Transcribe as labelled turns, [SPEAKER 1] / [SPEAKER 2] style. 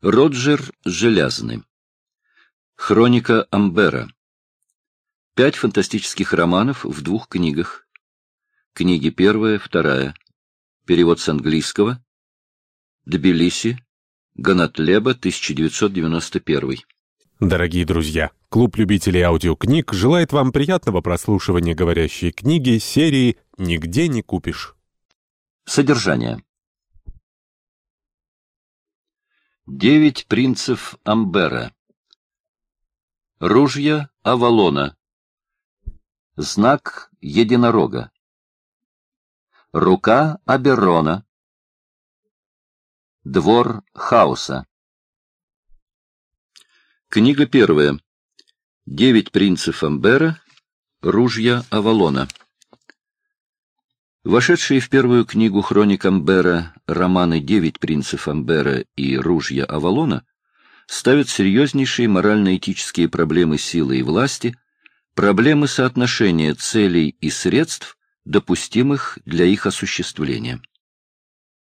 [SPEAKER 1] Роджер Желязный. Хроника Амбера. Пять фантастических романов в двух книгах. Книги первая, вторая. Перевод с английского. Тбилиси. Ганатлеба, 1991.
[SPEAKER 2] Дорогие друзья, клуб любителей аудиокниг желает вам приятного прослушивания говорящей книги серии «Нигде не купишь».
[SPEAKER 1] Содержание. Девять принцев Амбера. Ружья Авалона. Знак единорога. Рука Аберона. Двор хаоса. Книга первая. Девять принцев Амбера. Ружья Авалона. Вошедшие в первую книгу хроник Амбера романы «Девять принцев Амбера» и «Ружья Авалона» ставят серьезнейшие морально-этические проблемы силы и власти, проблемы соотношения целей и средств, допустимых для их осуществления.